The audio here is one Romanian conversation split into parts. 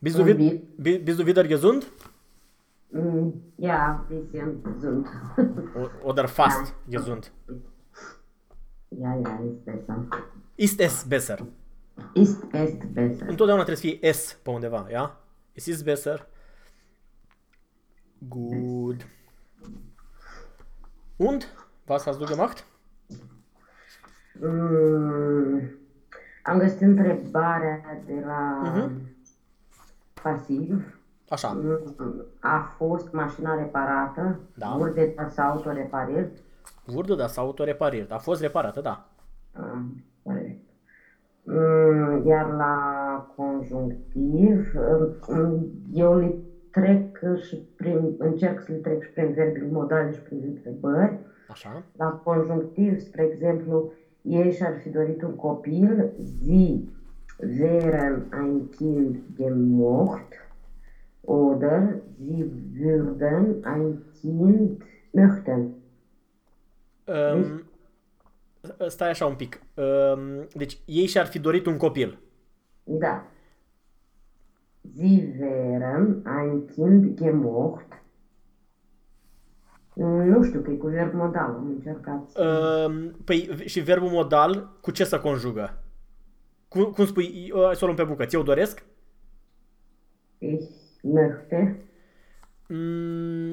Bist du, bist du wieder gesund? Mm, Ja, bisschen gesund. Oder fast gesund? ja, ja, ist besser. Ist es besser? Ist es besser. Întotdeauna trebuie să fie S pe undeva, ja? Es ist besser. Gut. Und? Was hast du gemacht? Mm, am găsit întrebarea de la pasiv. Așa. Mm, A fost mașina reparată? Da. Wurde das Auto repariert? Wurde das Auto repariert. A fost reparată, da. Ah, corect. Mm, Iar la conjunctiv, mm, eu le trec și prin, încerc să le trec și prin verbile modale și prin întrebări. Așa. La conjunctiv, spre exemplu, ei și-ar fi dorit un copil, sie wären ein Kind gemocht, oder sie würden ein Kind möchten. Um, stai așa un pic. Um, deci ei și-ar fi dorit un copil. Da. Sie wären ein Kind gemocht. Nu știu că e cu verb modal, am încercat. să- Um, păi și verbul modal cu ce să conjugă? Cum, cum spui, hai să o luăm pe bucăți, eu doresc? Ich möchte. Mm,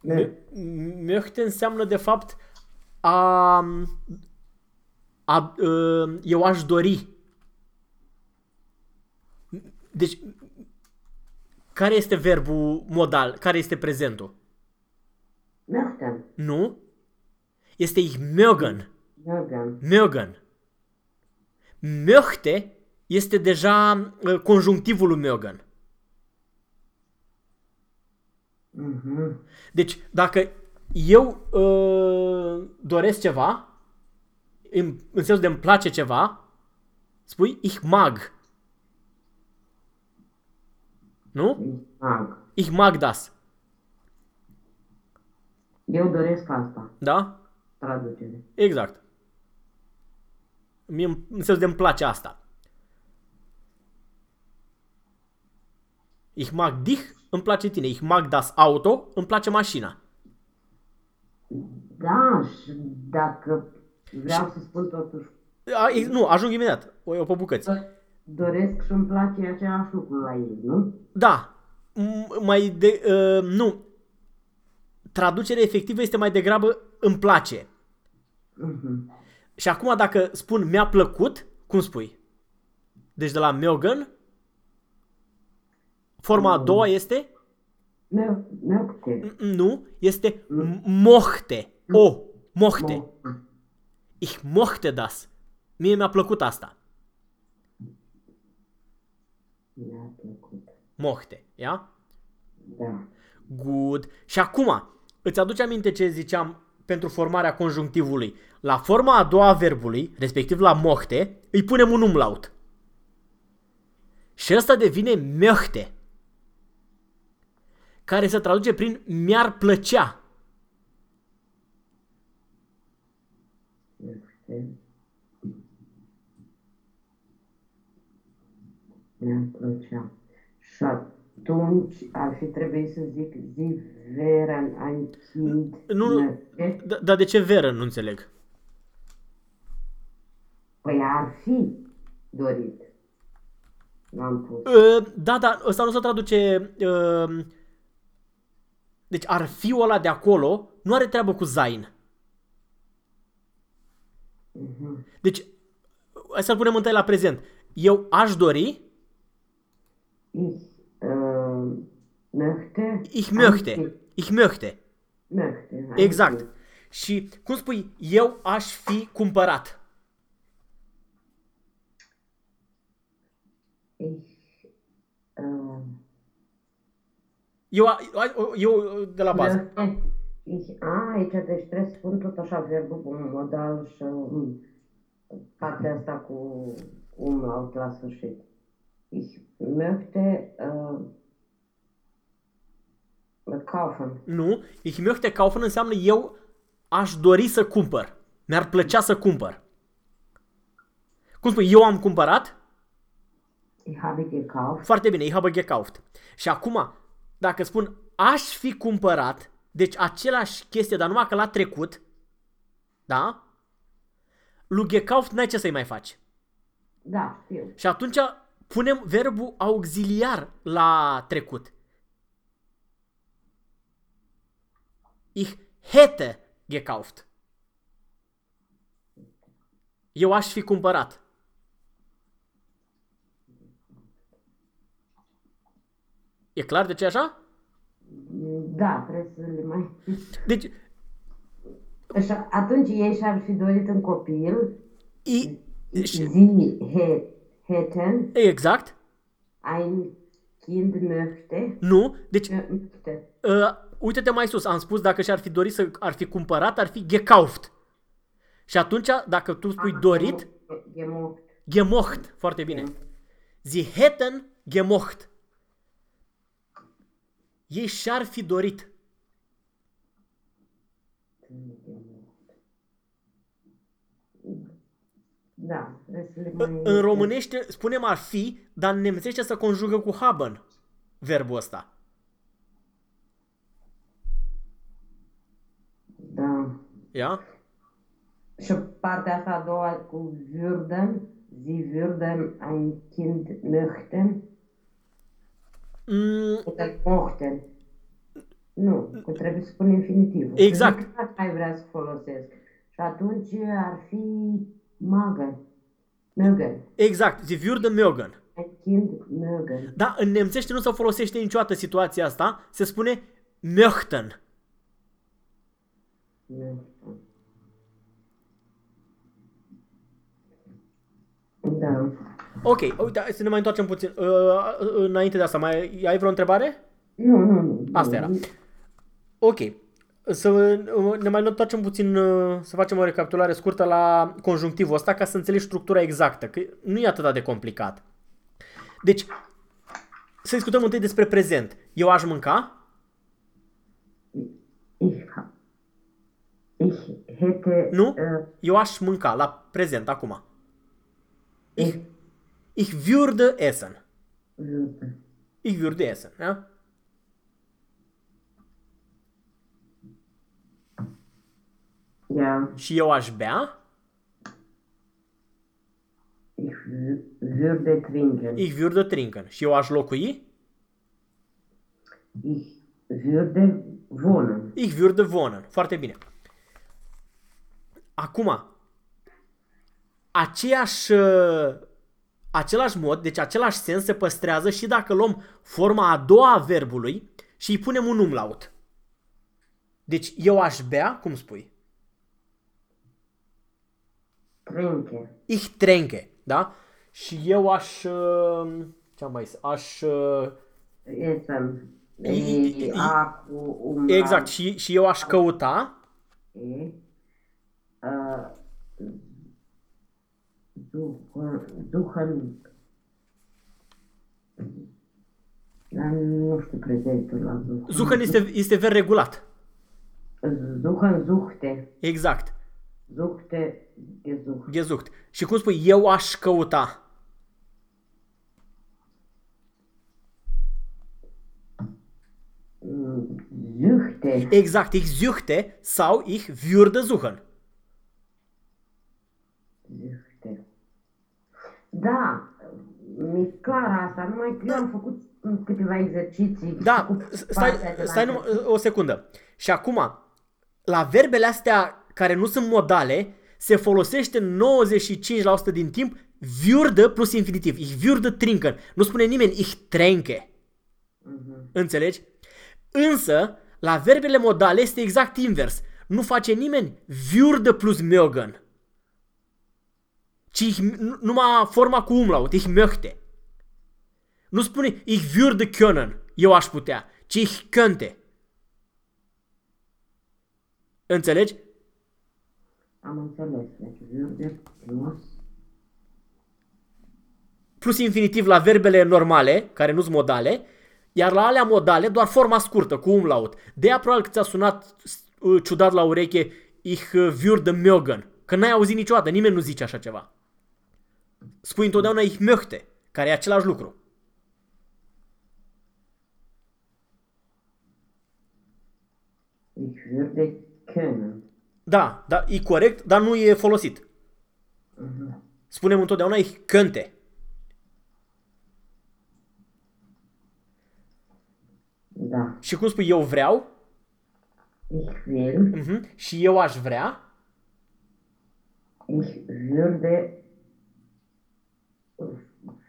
Da. mö- möchte înseamnă de fapt a, a, uh, eu aș dori. Deci, care este verbul modal? Care este prezentul? Möchten. Nu? Este ich mögen. Mögen. Mögen. Möchte este deja uh, conjunctivul lui mögen. Mhm. Deci, dacă eu uh, doresc ceva, în, în sensul de îmi place ceva, spui ich mag. Nu? Ich mag. Ich mag das. Eu doresc asta. Da? Traducere. Exact. Mie, în sensul de îmi place asta. Ich mag dich, îmi place tine. Ich mag das Auto, îmi place mașina. Da, și dacă vreau să spun totuși A, e- nu, ajung imediat. O iau pe bucăți. doresc și îmi place același lucru la ei, nu? Da. M- Mai de, uh, nu. Traducerea efectivă este mai degrabă îmi place. Mhm. Și acum dacă spun mi-a plăcut, cum spui? Deci de la Meogan, forma a doua este Mö- Möchte. nu, este m- mochte. O, mochte. Mo- Ich mochte das. Mie mi-a plăcut asta. Mi-a plăcut. Mochte, ia? Da. Good. Și acum, îți aduce aminte ce ziceam pentru formarea conjunctivului? La forma a doua a verbului, respectiv la mochte, îi punem un umlaut. Și ăsta devine möchte, care se traduce prin mi-ar plăcea. Möchte. Mi-a plăcea. Și atunci ar fi trebuit să zic zi wären ein Kind Nu, nu. möchte. Da- Dar de ce veră nu înțeleg? Păi ar fi dorit. L-am pus. Uh, da, da, ăsta nu se traduce... Uh, deci ar fi ăla de acolo, nu are treabă cu zain. Mhm. Deci, hai să-l punem întâi la prezent. Eu aș dori, Ich äh, möchte. ich ein möchte, Kind- ich möchte. Möchte. ein Exact. Kind. Și cum spui, eu aș fi cumpărat. Ich äh, Eu, a- eu de la bază. möchte. Ich, a, aici deci trebuie să spun tot așa verbul modal și um, partea asta cu umlaut la sfârșit. Ich möchte äh, kaufen. Nu, ich möchte kaufen înseamnă eu aș dori să cumpăr. Mi-ar plăcea să cumpăr. Cum spui, eu am cumpărat? Ich habe gekauft. Foarte bine, ich habe gekauft. Și acum, dacă spun aș fi cumpărat, deci același chestie, dar numai că l-a trecut, da? Lui gekauft n-ai ce să-i mai faci. Da, știu. Și atunci punem verbul auxiliar la trecut. Ich hätte gekauft. Eu aș fi cumpărat. E clar de ce e așa? Da, trebuie să le mai... Deci, Așa, atunci ei și-ar fi dorit un copil, i, și, sie he- hätten exact, ein Kind möchte, nu, deci möchte. uh, uite-te mai sus, am spus dacă și-ar fi dorit să ar fi cumpărat, ar fi gekauft. Și atunci, dacă tu spui dorit, Gemocht. gemocht, foarte bine. Sie hätten gemocht. Ei și-ar fi dorit. Da, trebuie să le mai... În românește spunem ar fi, dar în nemțește se conjugă cu haben verbul ăsta. Da. Ia? Și partea asta a doua cu würden, sie würden ein Kind möchten, Mm, oder mochten. Nu, că trebuie să spun infinitivul. Exact. Că Exact ai vrea să folosesc. Și atunci ar fi magen. Mögen. exact, sie würde mögen. Ein Kind mögen. Dar în nemțește nu se folosește niciodată situația asta, se spune möchten. Möchten. Da. Ok, uite, hai să ne mai întoarcem puțin. Uh, uh, înainte de asta, mai ai vreo întrebare? Nu, nu, nu. Asta era. Ok. Să uh, ne mai întoarcem puțin, uh, să facem o recapitulare scurtă la conjunctivul ăsta ca să înțelegi structura exactă, că nu e atât de complicat. Deci, să discutăm întâi despre prezent. Eu aș mânca? Ich, ha- ich hätte... Nu? Äh, Eu aș mânca, la prezent, acum. ich Ich würde essen. würde. Ich würde essen, ja? Ja, Și eu aș bea? ich wü- würde trinken. Ich würde trinken. Și eu aș locui? Ich würde wohnen. Ich würde wohnen. Foarte bine. Acum, aceeași, uh, același mod, deci același sens se păstrează și dacă luăm forma a doua a verbului și îi punem un umlaut. Deci eu aș bea, cum spui? Trinke. Ich trinke, da? Și eu aș... uh, Ce am mai zis? Aș... uh, Essen. I- i- E A cu umlaut. Exact, și, și eu aș căuta... E. Uh, suchen, suchen. Dar nu știu prezentul la suchen. Zuhăn este, este ver regulat. Suchen, suchte. Exact. Suchte, gesucht. Gezucht. Și cum spui, eu aș căuta. Mm, Suchte. Exact, ich suchte sau ich würde suchen. Da, mi-e clar asta, numai că eu am făcut câteva exerciții. Da, cu stai, partea de la stai numai, o secundă. Și acum, la verbele astea care nu sunt modale, se folosește 95% din timp würde plus infinitiv. Ich würde trinken. Nu spune nimeni ich trinke. Mhm. Înțelegi? Însă, la verbele modale este exact invers. Nu face nimeni würde plus mögen. Ci ich, nu- numai forma cu umlaut, ich möchte. Nu spune ich würde können, eu aș putea, ci ich könnte. Înțelegi? Am înțeles, deci würde plus Plus infinitiv la verbele normale, care nu sunt modale, iar la alea modale doar forma scurtă, cu umlaut. De aia probabil că ți-a sunat uh, ciudat la ureche ich uh, würde mögen, că n-ai auzit niciodată, nimeni nu zice așa ceva. Spui întotdeauna ich möchte, care e același lucru. Ich würde können. Da, da, e corect, dar nu e folosit. Spunem întotdeauna ich könnte. Da. Și cum spui eu vreau Ich will. mhm, și eu aș vrea, Ich würde.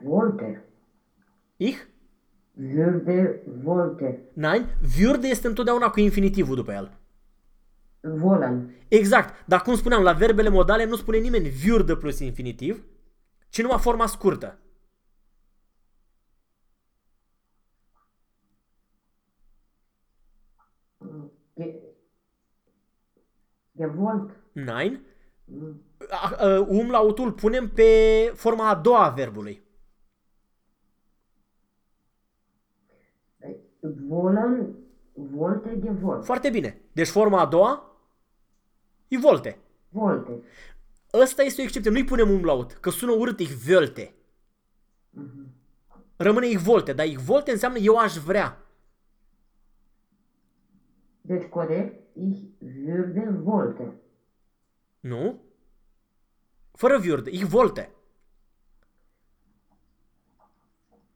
Wollte. ich, Würde. Wollte. nein, würde este întotdeauna cu infinitivul după el. Wollen. Exact, dar cum spuneam, la verbele modale nu spune nimeni würde plus infinitiv, ci numai forma scurtă. Ge gewollt. Nein. A- a- Umlautul punem pe forma a doua a verbului. Wollen. Wollte. Gewollt. Foarte bine. Deci forma a doua e volte. Wollte. Ăsta este o excepție. Nu-i punem umlaut, că sună urât, ich wollte. Rămâne ich volte, dar ich volte înseamnă eu aș vrea. Deci corect. Ich würde. Wollte. Nu? Fără würde, ich volte.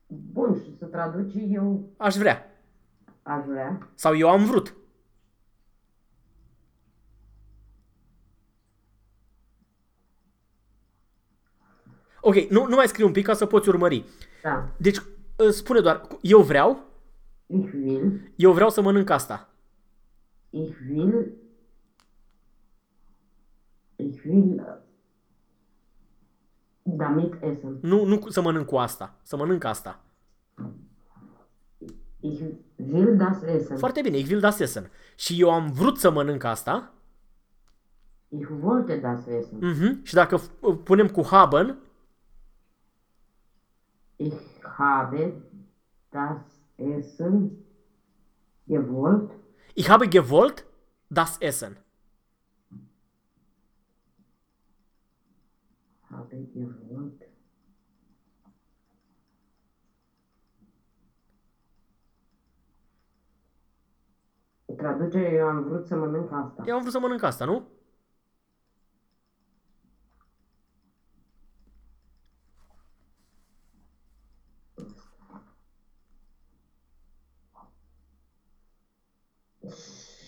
Bun, și să traduci eu Aș vrea. aș vrea. Sau eu am vrut. Ok, nu, nu mai scriu un pic ca să poți urmări. Da. Deci, î, spune doar, eu vreau, Ich will. eu vreau să mănânc asta. Ich will. Ich will. Damit essen. Nu, nu să mănânc cu asta, să mănânc asta. Ich will das essen. Foarte bine, ich will das essen. Și eu am vrut să mănânc asta. Ich wollte das essen. Mhm. Și dacă f- punem cu haben, Ich habe das Essen gewollt. ich habe gewollt das Essen. Habe gewollt. Traduce, eu am vrut să mănânc asta. Eu am vrut să mănânc asta, nu?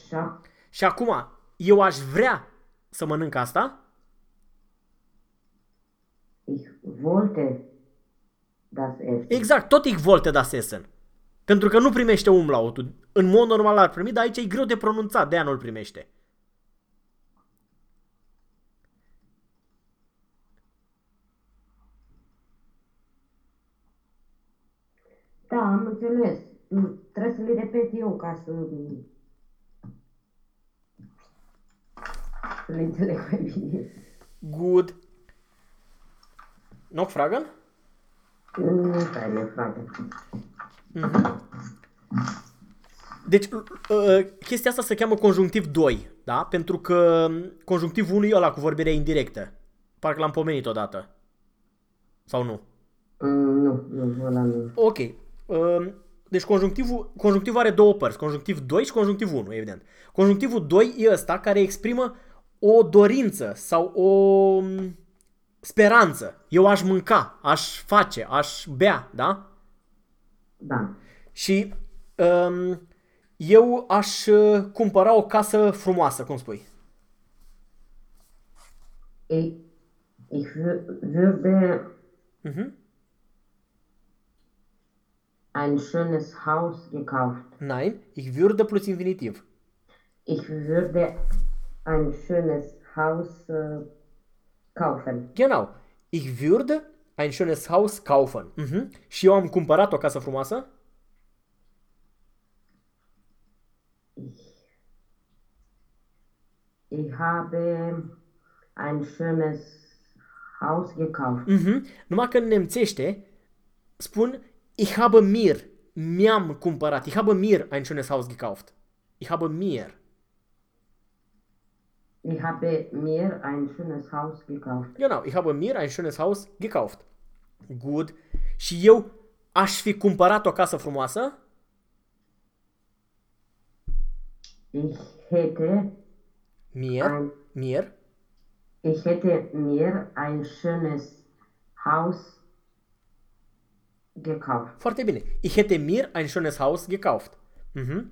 Și a- Și acum, eu aș vrea să mănânc asta. ich wollte das Essen. Exact, tot ich wollte das Essen. Pentru că nu primește umlautul. În mod normal ar primi, dar aici e greu de pronunțat, de aia nu-l primește. Da, am înțeles. Nu, Trebuie să le repet eu ca să... Să le înțeleg mai bine. Good. Noch Fragen? Nu stai, mă, frate. Deci, uh, chestia asta se cheamă conjunctiv 2, da? Pentru că conjunctivul 1 e ăla cu vorbirea indirectă. Parcă l-am pomenit odată. Sau nu? Mm, Nu, nu, ăla nu. Ok. Um, Deci conjunctivul, conjunctivul are două părți, conjunctiv 2 și conjunctiv 1, evident. Conjunctivul 2 e ăsta care exprimă o dorință sau o um, speranță. Eu aș mânca, aș face, aș bea, da? Da. Și um, eu aș uh, cumpăra o casă frumoasă, cum spui. Ich, ich wür- würde Mhm. ein schönes Haus gekauft. Nein, ich würde plus infinitiv. Ich würde ein schönes Haus äh, kaufen. Genau. Ich würde ein schönes Haus kaufen. Mhm. Și eu am cumpărat o casă frumoasă? Ich habe ein schönes Haus gekauft. Mhm. Numai că în nemțește spun Ich habe mir, mi-am cumpărat. Ich habe mir ein schönes Haus gekauft. Ich habe mir. Ich habe mir ein schönes Haus gekauft. Genau, ich habe mir ein schönes Haus gekauft. Gut. și eu aș fi cumpărat o casă frumoasă, Ich hätte mir, ein, mir, ich hätte mir ein schönes Haus gekauft. foarte bine. Ich hätte mir ein schönes Haus gekauft. Mhm.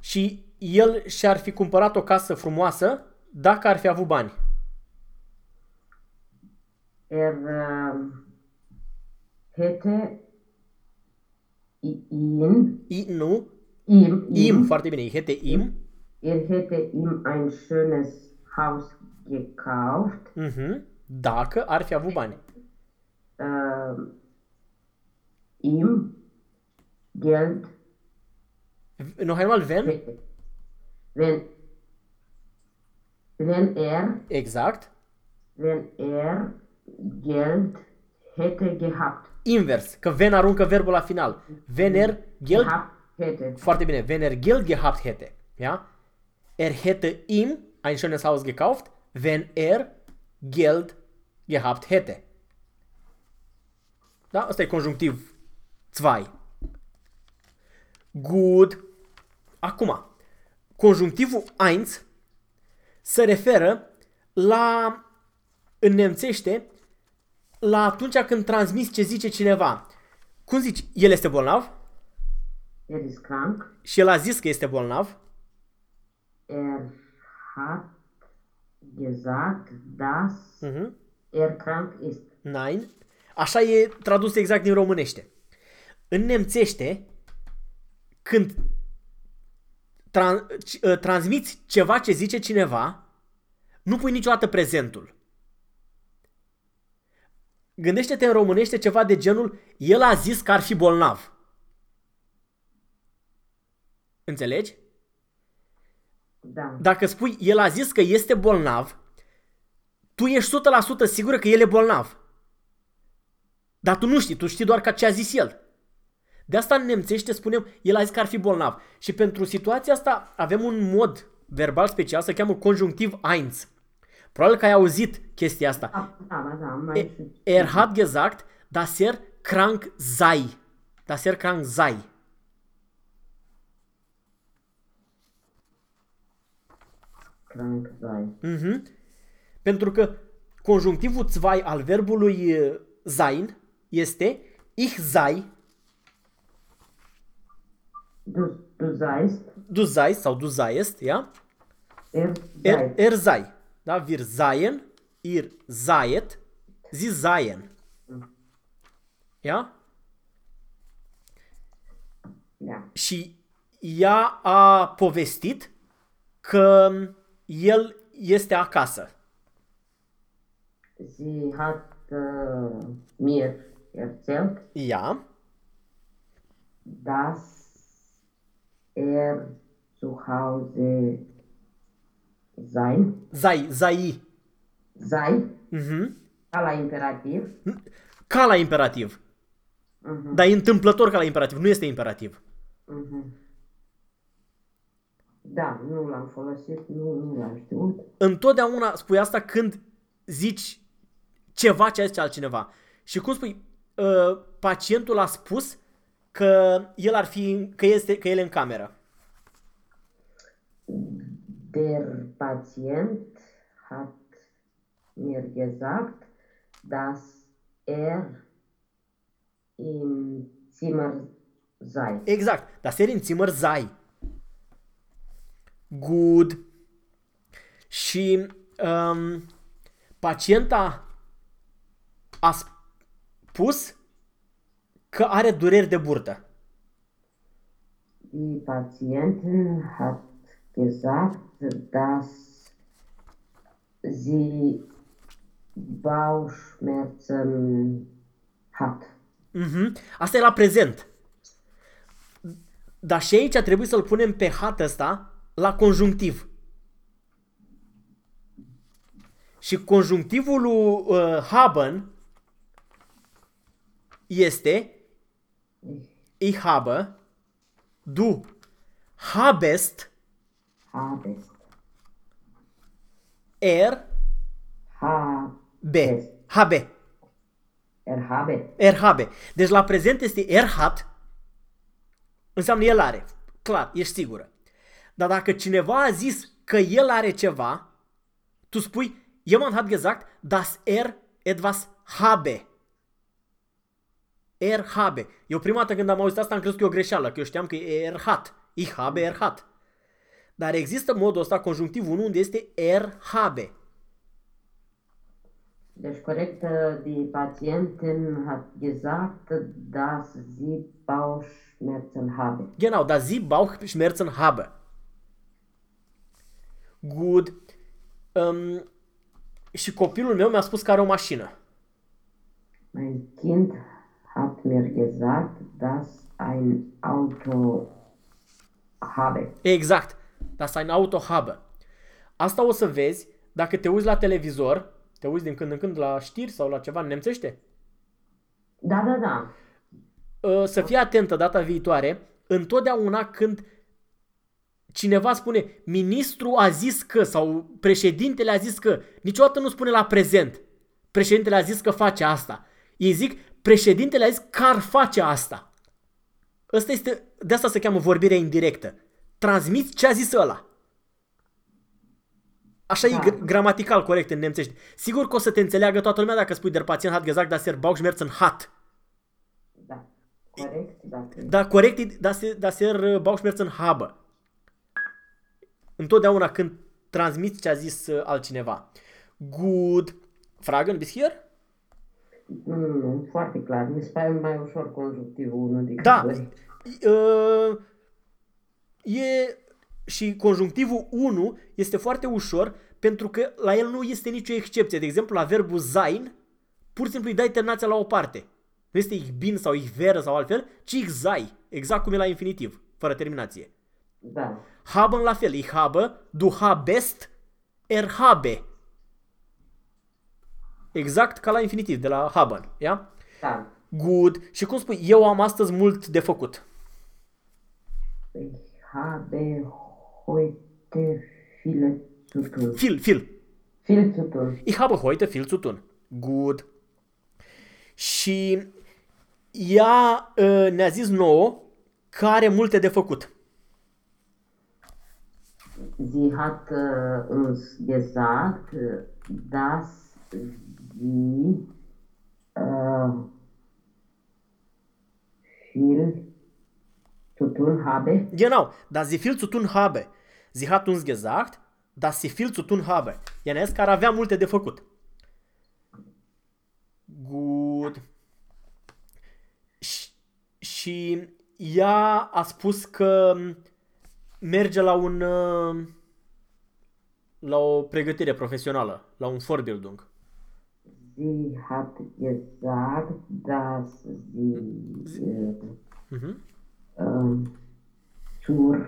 Și el și-ar fi cumpărat o casă frumoasă dacă ar fi avut bani. Er ähm, hätte ihn, I, nu, ihm, im, foarte bine. Ich hätte ihm, er hätte ihm ein schönes Haus gekauft. mhm, dacă ar fi avut bani. ähm, ihm Geld Noch einmal, wenn? hätte. Wenn, wenn er, Exact. wenn er Geld hätte gehabt. Invers, că wenn aruncă verbul la final. Wenn er Geld, Gehabt hätte. foarte bine, wenn er Geld gehabt hätte. Ja? Er hätte ihm ein schönes Haus gekauft, wenn er Geld gehabt hätte. Da? Asta e conjunctiv 2. Good. Acum, conjunctivul 1 se referă la, în nemțește, la atunci când transmiți ce zice cineva. Cum zici, el este bolnav? Er ist krank. Și el a zis că este bolnav. Er hat gesagt, dass Mhm. er krank ist. Nein. Așa e tradus exact din românește. În nemțește, când tra- ci- uh, transmiți ceva ce zice cineva, nu pui niciodată prezentul. Gândește-te în românește ceva de genul, el a zis că ar fi bolnav. Înțelegi? Da. Dacă spui, el a zis că este bolnav, tu ești 100% sigură că el e bolnav. Dar tu nu știi, tu știi doar că ce a zis el. De asta în nemțește spunem, el a zis că ar fi bolnav. Și pentru situația asta avem un mod verbal special, se cheamă conjunctiv 1. Probabil că ai auzit chestia asta. Da, da, da, da, am mai E- știut. Er hat gesagt, dass er krank sei. Dass er krank sei. Krank sei. Mhm. Pentru că conjunctivul 2 al verbului uh, sein este ich sei, Du, du seist, du seist sau du seist, ja? er Er, sei. er sei. Da? Wir seien, ihr seiet, sie seien. Ja? Da. Și ea a povestit că el este acasă. Sie hat äh, mir erzählt, Ja, dass er zu Hause sein sei, sei. sei, Mhm. ca la imperativ. Ca la imperativ. Mhm. Dar e întâmplător ca la imperativ, nu este imperativ. Mhm. Da, nu l-am folosit, nu, nu l-am știut. Întotdeauna spui asta când zici ceva ce a zis altcineva. Și cum spui, uh, pacientul a spus că el ar fi, că, este, că el e în cameră. Der Patient hat mir gesagt, dass er im Zimmer sei. Exact, dar seri în țimăr zai. Good. Și um, pacienta a spus că are dureri de burtă. Die Patientin hat gesagt, dass sie Bauchschmerzen hat. Mhm. Asta e la prezent. Dar și aici trebuie să-l punem pe hat ăsta la conjunctiv. Și conjunctivul lui uh, haben este ich habe, du habest, Habest. er, Habest. be, habe. Erhabe. Erhabe. Deci la prezent este erhat, înseamnă el are. Clar, ești sigură. Dar dacă cineva a zis că el are ceva, tu spui, jemand hat gesagt, dass er etwas habe. Er habe. Eu prima dată când am auzit asta am crezut că e o greșeală, că eu știam că e er hat. Ich habe er hat. Dar există modul ăsta, conjunctiv 1, unde este er habe. Deci corect, die Patientin hat gesagt, dass sie Bauchschmerzen habe. Genau, da sie Bauchschmerzen habe. Good. Um, și copilul meu mi-a spus că are o mașină. Mein Kind hat mir gesagt, dass ein Auto habe. Exact. Das ein Auto habe. Asta o să vezi dacă te uiți la televizor, te uiți din când în când la știri sau la ceva în nemțește. Da, da, da. Uh, Să fii atentă data viitoare, întotdeauna când cineva spune ministru a zis că sau președintele a zis că, niciodată nu spune la prezent. Președintele a zis că face asta. Ei zic, președintele a zis că ar face asta. Asta este, de asta se cheamă vorbirea indirectă. Transmiți ce a zis ăla. Așa Da. e gr- gramatical corect în nemțește. Sigur că o să te înțeleagă toată lumea dacă spui der Patient hat gesagt, dass er Bauchschmerzen hat. Da. Corect, da. Da, corect e dass er, dass er uh, Bauchschmerzen habe. Întotdeauna când transmiți ce a zis uh, altcineva. Good. Fragen bis hier? Nu, nu, nu, foarte clar. Mi se pare mai ușor conjunctivul 1 decât Da. 2. Uh, e și conjunctivul 1 este foarte ușor pentru că la el nu este nicio excepție. De exemplu, la verbul sein, pur și simplu îi dai terminația la o parte. Nu este ich bin sau ich wäre sau altfel, ci ich sei, exact cum e la infinitiv, fără terminație. Da. Haben la fel, ich habe, du habest, er habe. Exact ca la infinitiv, de la haben, ia? Da. Good. Și cum spui, eu am astăzi mult de făcut. Ich habe heute viele zu tun. Viel, viel. Viel zu tun. Ich habe heute viel zu tun. Good. Și ea uh, ne-a zis nouă că are multe de făcut. Sie hat äh, uns gesagt, äh, dass sie äh, viel zu tun habe. Genau, dass sie viel zu tun habe. Sie hat uns gesagt, dass sie viel zu tun habe. Ea ne-a zis că ar avea multe de făcut. Good. Și, și ea a spus că merge la un uh, la o pregătire profesională, la un Vorbildung. Sie hat gesagt, dass sie äh, Mhm. Ähm, zur,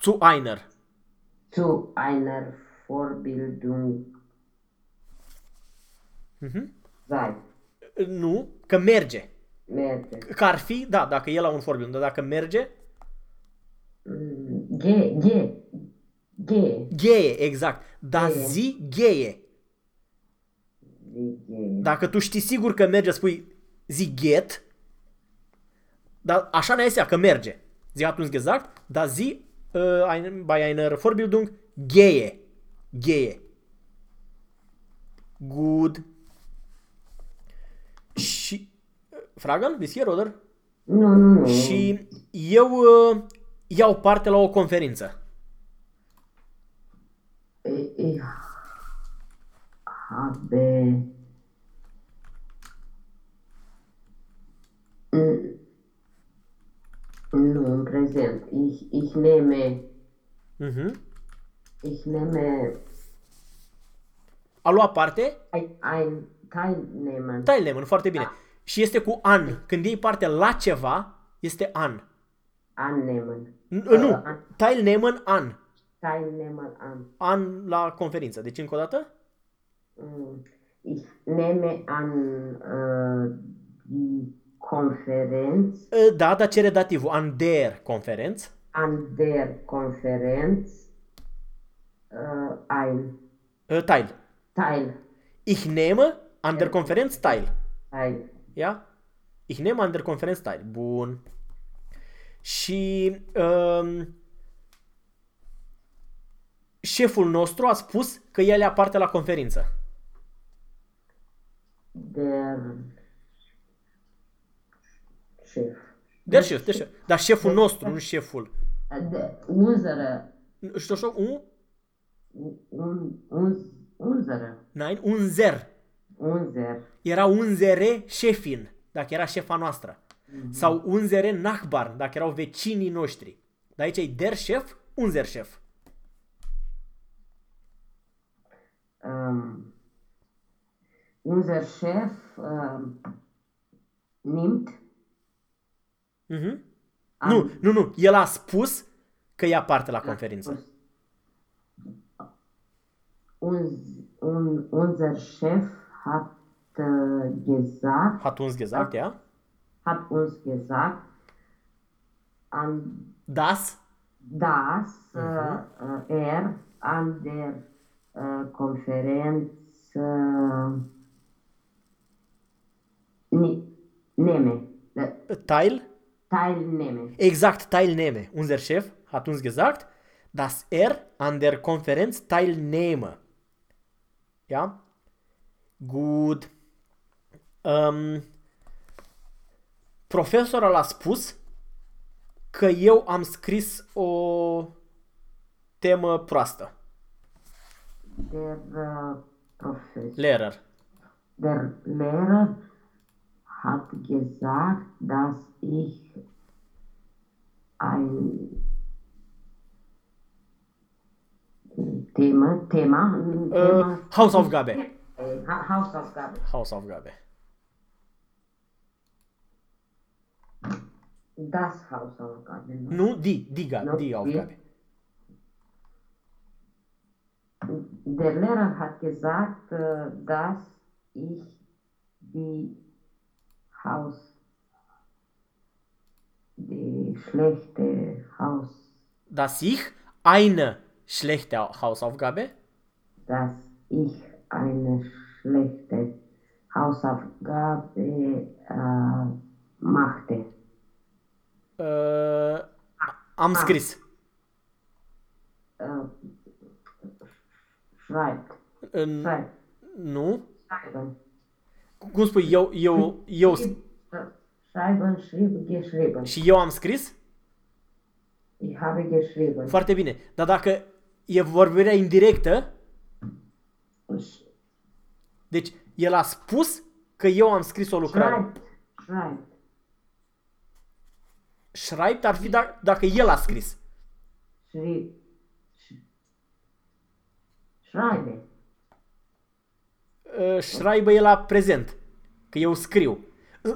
Zu einer. zu einer Vorbildung Mhm. sei. Nu, că merge. Merge. Că ar fi, da, dacă e la un Vorbildung, dar dacă merge, Mm, Ge, ge, ge, geie, exact. Da Geie. zi, geie. zi, ge. Dacă tu știi sigur că merge, spui zi get, dar așa ne ea că merge. Sie hat uns gesagt, da sie uh, ein, bei einer Vorbildung gehe. Gehe. Good. Și Fragen, bis hier, oder? Nu, nu, nu. Și eu uh, iau parte la o conferință. Ich habe Mm, nu, în prezent. Ich, ich nehme, Mhm. ich nehme A lua parte, ein, ein Teilnehmen. teilnehmen, foarte bine. Și este cu an. Când iei parte la ceva, este an. Annehmen. N- Nu, an- teilnehmen an. Teilnehmen an. An la conferință. Deci încă o dată? Mm, Ich nehme an äh, die Konferenz, Uh, Da, dar cere dativul. An der Konferenz. an der Konferenz äh, ein Uh, Teil. Teil. Ich nehme an der Konferenzteil. Teil. Ja? Ich nehme an der Konferenz teil. Bun. Și um, șeful nostru a spus că el ia parte la conferință. Der Chef. Der șef, der șef. Dar șeful nostru, nu șeful. De, unsere, Știu așa, un, un, uns, unsere, nein, unser. unser, Era unzere șefin, dacă era șefa noastră. Sau unzere nachbar, dacă erau vecinii noștri. Dar aici e der șef, unzer șef. ähm, unser Chef ähm, nimmt Mhm. Nu, nu, nu. El a spus că ia parte la conferință. uns, un, unser Chef hat äh, gesagt, Hat uns gesagt, ja? hat uns gesagt, an Das dass äh, äh, er an der äh, Konferenz äh, ni- nehme, äh, Teil, teilnehme. exact, teilnehme. Unser Chef hat uns gesagt, dass er an der Konferenz teilnehme. Ja? Gut. Um, profesorul a spus că eu am scris o temă proastă. Der äh, Professor, Lehrer. der Lehrer hat gesagt, dass ich ein Thema, Thema, Thema Hausaufgabe. äh, Ha- Hausaufgabe. Hausaufgabe. Das Hausaufgabe. ne? Nu, die, die, die die. Aufgabe. Der Lehrer hat gesagt, äh, dass ich die Haus, die schlechte Haus, Dass ich eine schlechte Hausaufgabe dass ich eine schlechte Hausaufgabe äh, machte. uh, am scris. Äh, schreibt, În, schreibt, schreiben. Cum spui, eu, eu, eu, sc- Schreiben, schrieb, geschrieben. și eu am scris? Ich habe geschrieben. Foarte bine. Dar dacă e vorbirea indirectă, deci el a spus că eu am scris o lucrare. Schreibt, schreibt. Schreibt ar fi da, dacă el a scris. Schrieb. Sch- Schreibe. Uh, Schreibe e la prezent. Că eu scriu.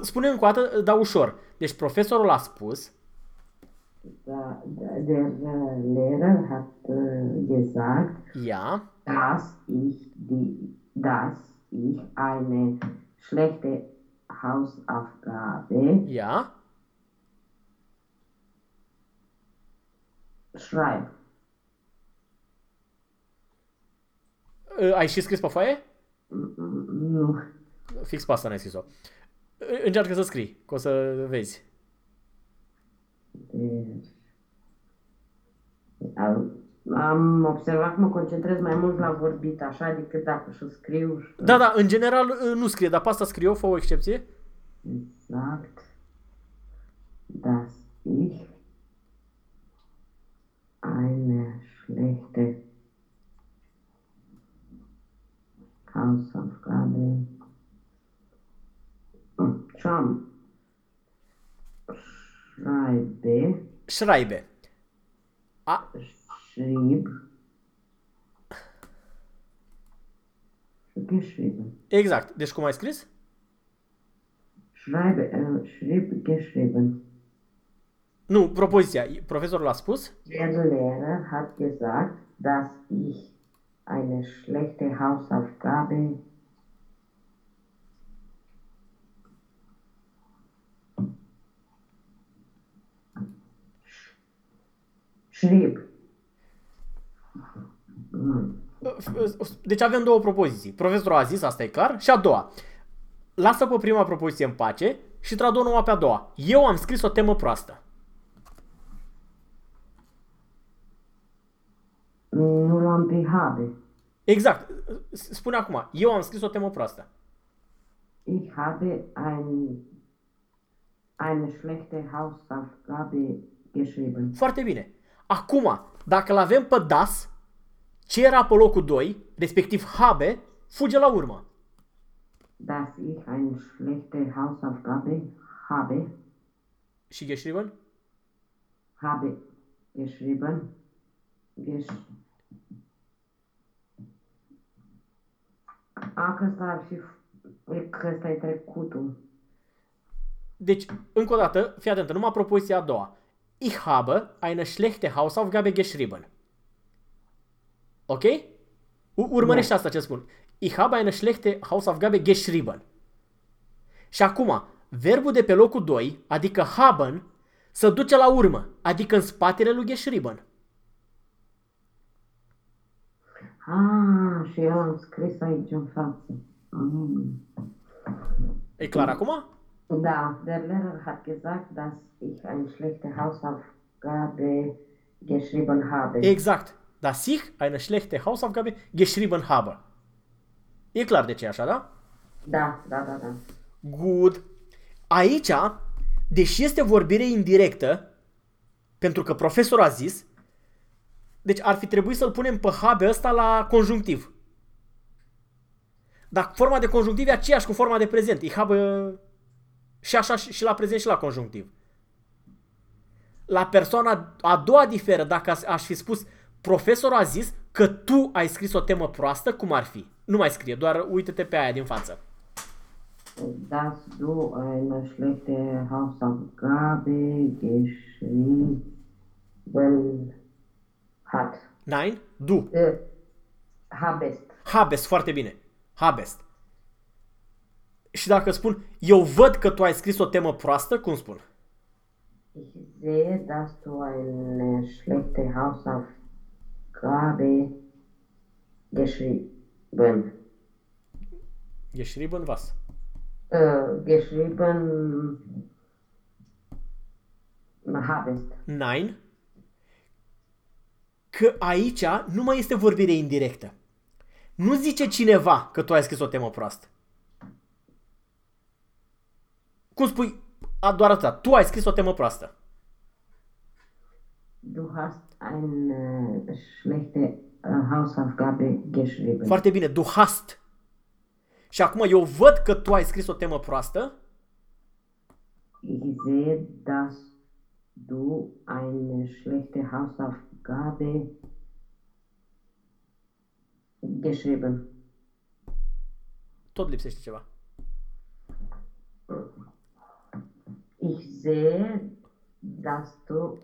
Spune încă o dată, dar ușor. Deci profesorul a spus Da, da, der äh, Lehrer hat äh, gesagt, Ja, dass ich, die, dass ich eine schlechte Hausaufgabe ja, schreibe. Uh, Ai și scris pe foaie? Nu. Fix pe asta n-ai scris-o. Uh, Încearcă să scrii, că o să vezi. Deci, am- Am observat că mă concentrez mai mult la vorbit așa decât dacă și scriu și Da, da, în general uh, nu scrie, dar pe asta scriu, fă o excepție. sagt, dass ich eine schlechte Hausaufgabe schon schreibe, Schreibe. A, schrieb, geschrieben. exact. Deci cum ai scris? Schreibe, äh, schrieb, geschrieben. Nu, propoziția. Profesorul a spus Der Lehrer hat gesagt, dass ich eine schlechte Hausaufgabe schrieb. Hm. deci avem două propoziții. Profesorul a zis, asta e clar, și a doua. Lasă pe prima propoziție în pace și traduă numai pe a doua. Eu am scris o temă proastă. Nu l-am pe habe. Exact. Spune acum, eu am scris o temă proastă. Ich habe ein, eine schlechte Hausaufgabe geschrieben. Foarte bine. Acum, dacă îl avem pe das, ce era pe locul 2, respectiv habe, fuge la urmă. Dass ich eine schlechte Hausaufgabe habe, Și geschrieben? habe geschrieben. Gesch A, că ăsta ar fi... e Că ăsta e trecutul. Deci, încă o dată, fii atentă, numai propoziția a doua. Ich habe eine schlechte Hausaufgabe geschrieben. Ok? U- urmărește asta ce spun. Ich habe eine schlechte Hausaufgabe geschrieben. Și acum, verbul de pe locul 2, adică haben, să duce la urmă, adică în spatele lui geschrieben. Ah, și eu am scris aici în față. Mm. E clar acum? Da, der Lehrer hat gesagt, dass ich eine schlechte Hausaufgabe geschrieben habe. Exact. Das ich eine schlechte Hausaufgabe geschrieben habe. E clar de ce e așa, da? Da, da, da, da. Good. Aici, deși este vorbire indirectă, pentru că profesorul a zis, deci ar fi trebuit să-l punem pe habe ăsta la conjunctiv. Dar forma de conjunctiv e aceeași cu forma de prezent. Ich habe și așa și și la prezent și la conjunctiv. La persoana a doua diferă dacă aș- aș fi spus profesorul a zis că tu ai scris o temă proastă, cum ar fi? Nu mai scrie, doar uite-te pe aia din față. Dass du eine schlechte Hausaufgabe geschrieben hat. Nein? Du. Äh, habest. Habest, foarte bine. Habest. Și dacă spun, eu văd că tu ai scris o temă proastă, cum spun? Ich sehe, dass du eine schlechte Hausaufgabe geschrieben Geschrieben was? äh, geschrieben habest. Nein. Că aici nu mai este vorbire indirectă. Nu zice cineva că tu ai scris o temă proastă. Cum spui, a, doar atât, tu ai scris o temă proastă. Du hast eine schlechte äh, Hausaufgabe geschrieben. Foarte bine, du hast. Și acum eu văd că tu ai scris o temă proastă, Ich sehe, dass du eine schlechte Hausaufgabe geschrieben. tot lipsește ceva. Ich sehe, dass du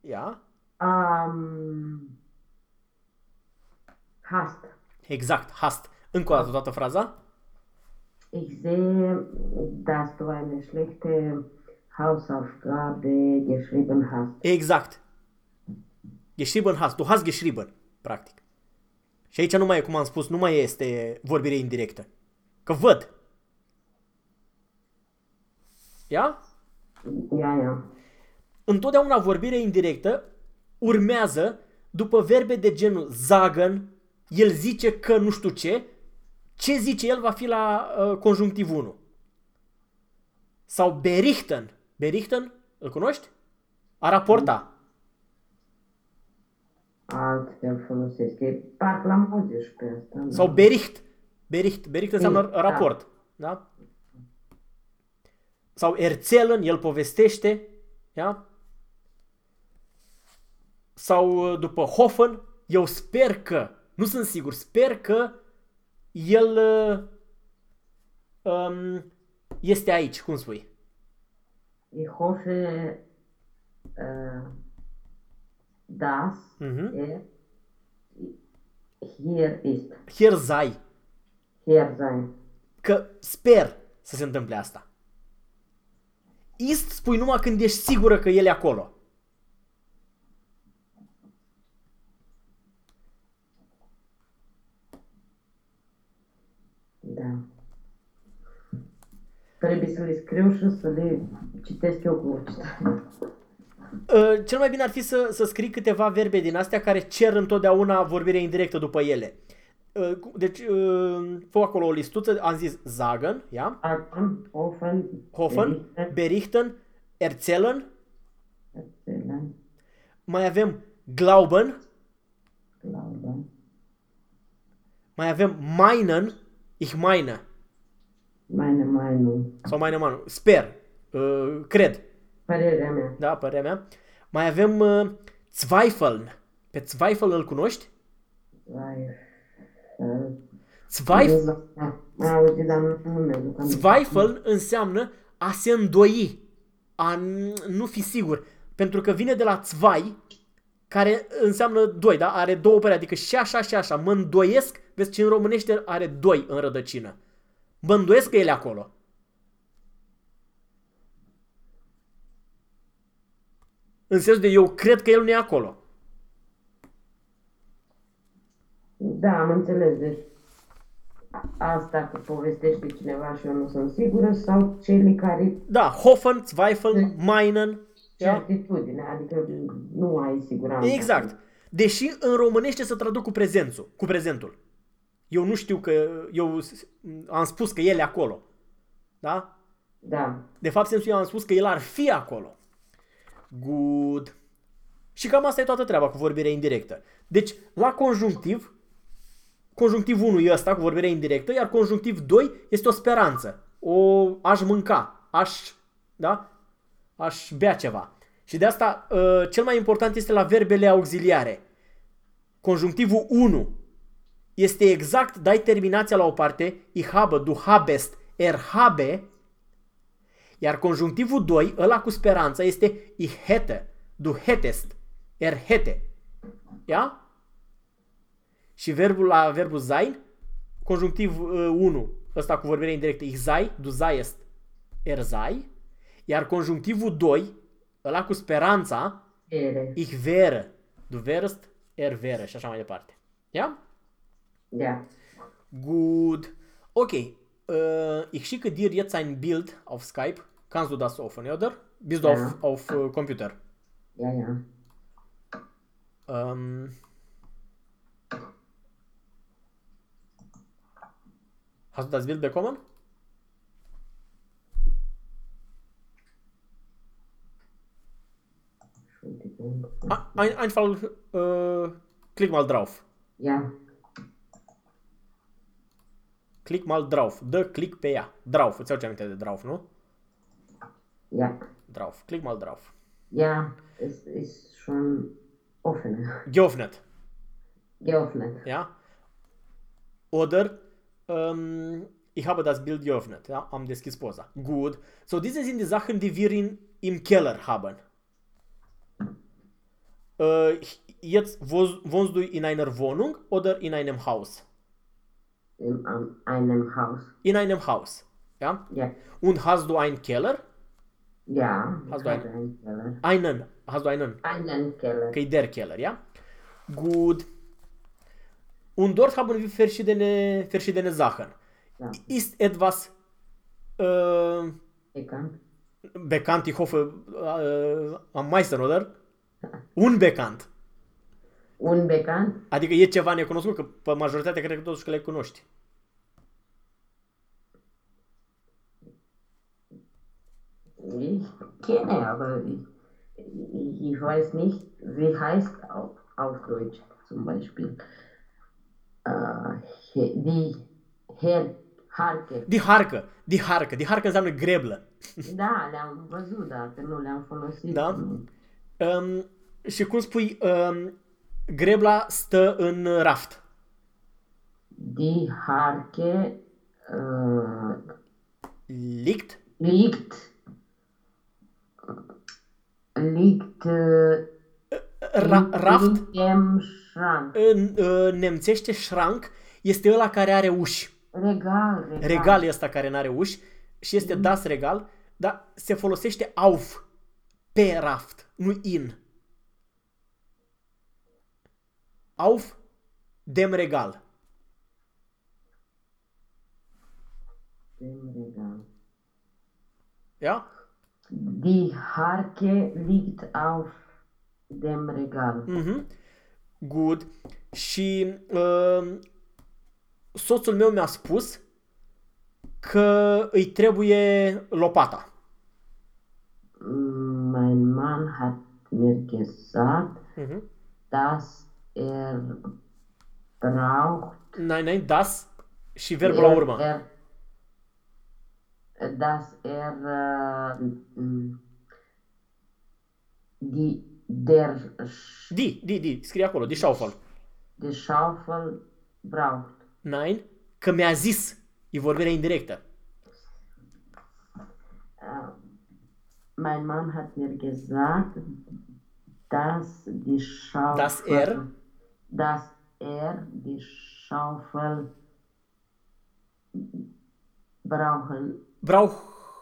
Ia? ähm, hast. Exact, hast. Încă o dată toată fraza. Ich sehe, dass du eine schlechte Hausaufgabe geschrieben hast. Exact. Geschrieben hast. Du hast geschrieben, practic. Și aici nu mai e, cum am spus, nu mai este vorbire indirectă. Că văd. Ia? Ja, ja. Întotdeauna vorbire indirectă urmează după verbe de genul sagen, el zice că nu știu ce, ce zice el va fi la uh, conjunctiv 1. Sau berichten. Berichten, îl cunoști? A raporta. Altfel folosesc. E parcă l-am auzit și pe asta. da. Sau bericht. Bericht. Bericht înseamnă Da. raport. Da? Sau erzählen, el povestește. Da? Sau uh, după Hoffen, eu sper că, nu sunt sigur, sper că el uh, um, este aici, cum spui? Ich hoffe, äh, dass mhm. er hier ist. Hier sei. Hier sei. Că sper să se întâmple asta. Ist spui numai când ești sigură că el e acolo. Da. Trebuie să le scriu și să le citesc eu cu voce tare. Uh, cel mai bine ar fi să, să scrii câteva verbe din astea care cer întotdeauna vorbire indirectă după ele. Uh, cu- deci, uh, fă acolo o listuță, am zis sagen, ia? Atem, Hofen, Hofen, Berichten, Berichten, Erzählen, Erzählen, mai avem Glauben, Glauben, mai avem meinen, ich meine, meine Meinung, sau meine Meinung, sper, uh, cred, părerea mea. da, părerea mea. Mai avem uh, Zweifeln. Pe Zweifel îl cunoști? Zweifel. Zweifel, Da, Am auzit, dar nu nu mi-aduc aminte. Zweifel înseamnă a se îndoi, a n- nu fi sigur. Pentru că vine de la zwei, care înseamnă doi, da? Are două păreri, adică și așa și așa. Mă îndoiesc, vezi ce în românește are doi în rădăcină. Mă îndoiesc că el e acolo. În sensul de eu cred că el nu e acolo. Da, am înțeles. Deci a- asta că povestește cineva și eu nu sunt sigură sau cele care Da, Hoffen, Zweifel, meinen. Da? certitudine, adică nu ai siguranță. Exact. Deși în românește se traduc cu prezentul, cu prezentul. Eu nu știu că eu s- am spus că el e acolo. Da? Da. De fapt, sensul eu am spus că el ar fi acolo. Good. Și cam asta e toată treaba cu vorbirea indirectă. Deci, la conjunctiv, conjunctiv 1 e ăsta cu vorbirea indirectă, iar conjunctiv 2 este o speranță. O aș mânca, aș, da? Aș bea ceva. Și de asta, uh, cel mai important este la verbele auxiliare. Conjunctivul 1 este exact, dai terminația la o parte, ich habe, du habest, er habe, iar conjunctivul 2, ăla cu speranța, este ich hätte, du hättest, er hätte. Ia? Și verbul la verbul sein, conjunctiv uh, 1, ăsta cu vorbire indirectă, ich sei, du seiest, er sei, iar conjunctivul 2, ăla cu speranța, Ere. ich wäre, du wärst, er wäre și așa mai departe. Ia? Da. Gut. Okay. Äh, ich schicke dir jetzt ein Bild auf Skype. Kannst du das offen, oder? Bist du Ja. auf, auf äh, Computer? Ja, ja. Ähm, hast du das Bild bekommen? Entschuldigung. Ah, Ein, einfach äh, klick mal drauf. Ja. Klick mal drauf. Dă click pe ea. Drauf. Îți iau ce aminte de drauf, nu? Ja. Drauf. Klick mal drauf. Ja, es ist schon offen. Geöffnet. Geöffnet. Ja? Oder ähm, ich habe das Bild geöffnet. Ja? Am deschis poza. Gut. So, diese sind die Sachen, die wir in, im Keller haben. Äh, jetzt wo- wohnst du in einer Wohnung oder in einem Haus? In an einem Haus. In einem Haus. Ja? Ja. Und hast du einen Keller? Ja. Hast ich du habe einen Keller. Einen. Hast du einen? Einen Keller. Că e der Keller, ja? Gut. Und dort haben wir verschiedene, verschiedene Sachen. Ja. Ist etwas äh, Bekannt. bekannt, ich hoffe, äh, am meisten, oder? Unbekannt. Unbekannt. Adică e ceva necunoscut, că pe majoritatea cred că totuși că le cunoști. Ich kenne, aber ich, ich, ich weiß nicht, wie heißt auf, auf Deutsch zum Beispiel. Äh, he- die Her Harke. Diharcă, diharcă, diharcă înseamnă greblă. Da, le-am văzut, dar că nu le-am folosit. Da? Um, și cum spui, um, grebla stă în raft. Die Harke äh, Liegt liegt liegt äh, ra- raft in dem Schrank. în uh, nemțește șranc este ăla care are uși. Regal, regal. Regal e ăsta care nu are uși și este das regal, dar se folosește auf pe raft, nu in. Auf dem regal. dem Regal. Ja? Die Harke liegt auf dem Regal. Mhm. Good. Și uh, soțul meu mi-a spus că îi trebuie lopata. Mein Mann hat mir gesagt, Mhm. dass er braucht. Nein, nein, das și verbul la urmă. Er, dass er äh, m, die, der, Sch- Di, di, di, scrie acolo, di Schaufel. die Schaufel braucht. Nein, că mi-a zis. E vorbirea indirectă. Äh, mein Mann hat mir gesagt, dass die Schaufel, Dass er? dass er die Schaufel brauchen, Brauch,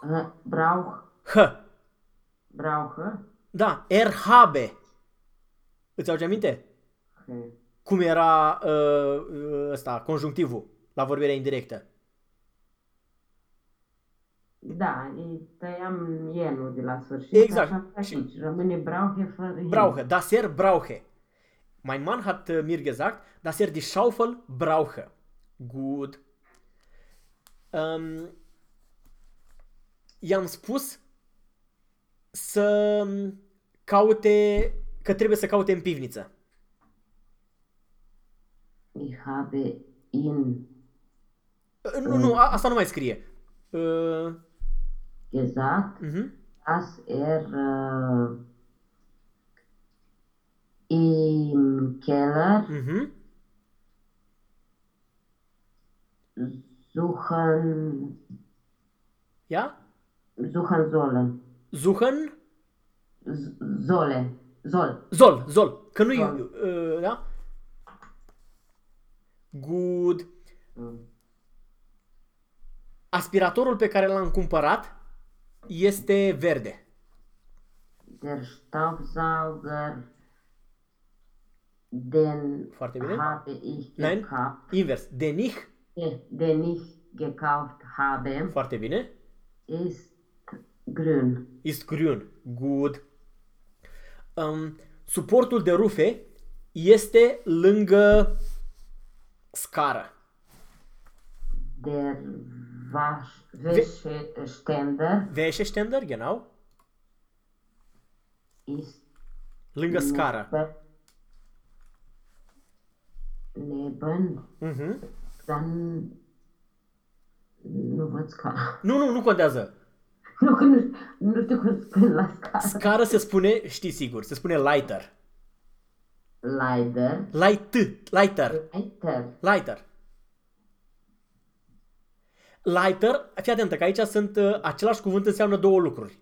äh, brauch, h. brauche. Da, er habe. Îți auzi aminte? Okay. Cum era uh, uh, ăsta, conjunctivul la vorbirea indirectă? Da, îi tăiam ienul de la sfârșit. Exact. Așa Și- aici. Rămâne brauche fără ien. Brauche, das er brauche. Mein Mann hat äh, mir gesagt, dass er die Schaufel brauche. Gut. Um, i-am spus să caute, că trebuie să caute în pivniță. Ich habe ihn Uh, Nu, nu, a- asta nu mai scrie. Uh, gesagt, uh-huh. dass er äh, im Keller Uh-huh. suchen, Ja? Suchen sollen. Suchen? Z- Solle. Soll. Zol, zol. Că nu-i... Zol. Uh, da? Good. Mm. Aspiratorul pe care l-am cumpărat este verde. Der Staubsauger, den Foarte bine. habe ich Nein, gekauft, invers. Den ich, den ich gekauft habe, foarte bine, ist grün. ist grün. Good. Um, suportul de rufe este lângă scară. Der Wasch Wäscheständer Wäscheständer, genau. ist Lângă scară. neben, neben Mhm. dann nu văd scara. Nu, nu, nu contează. Nu, că nu, nu știu cum spune la scara. Scară se spune, știi sigur, se spune lighter. Lighter. Light, lighter, Lighter. lighter. Lighter, fii atentă că aici sunt uh, același cuvânt înseamnă două lucruri.